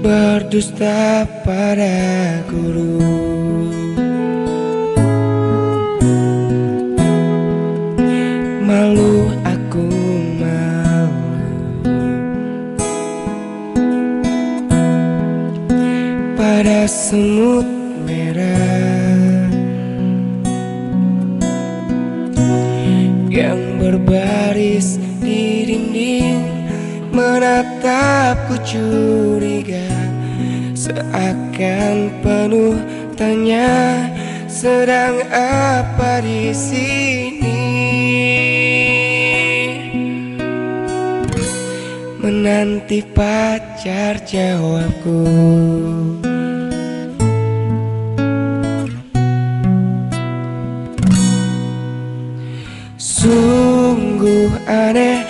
berdusta pada guru. Malu aku malu. Pada semut merah yang berbaris di dinding menatapku curiga. Seakan penuh tanya sedang apa di sini? Menanti pacar jawabku. Sungguh aneh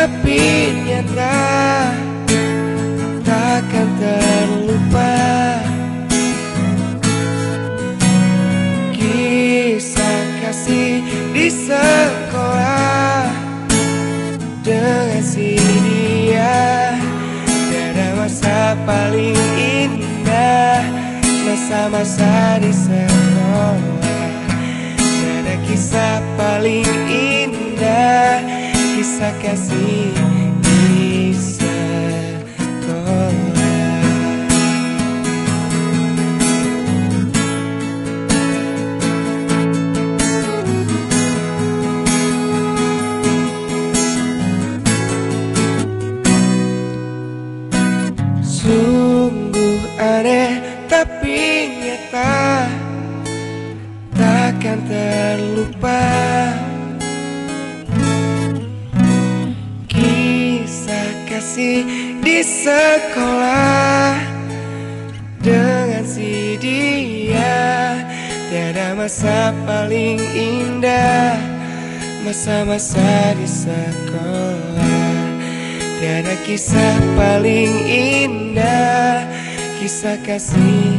tapi nyata Takkan terlupa. Kisah kasih di sekolah Dengan si dia. Tiada masa paling indah Masa-masa di sekolah Kisah kasih di sekolah Sungguh aneh tapi nyata Takkan terlupa Kasih di sekolah. Dengan si dia Tiada masa paling indah. Masa-masa di sekolah. Tiada kisah paling indah. Kisah kasih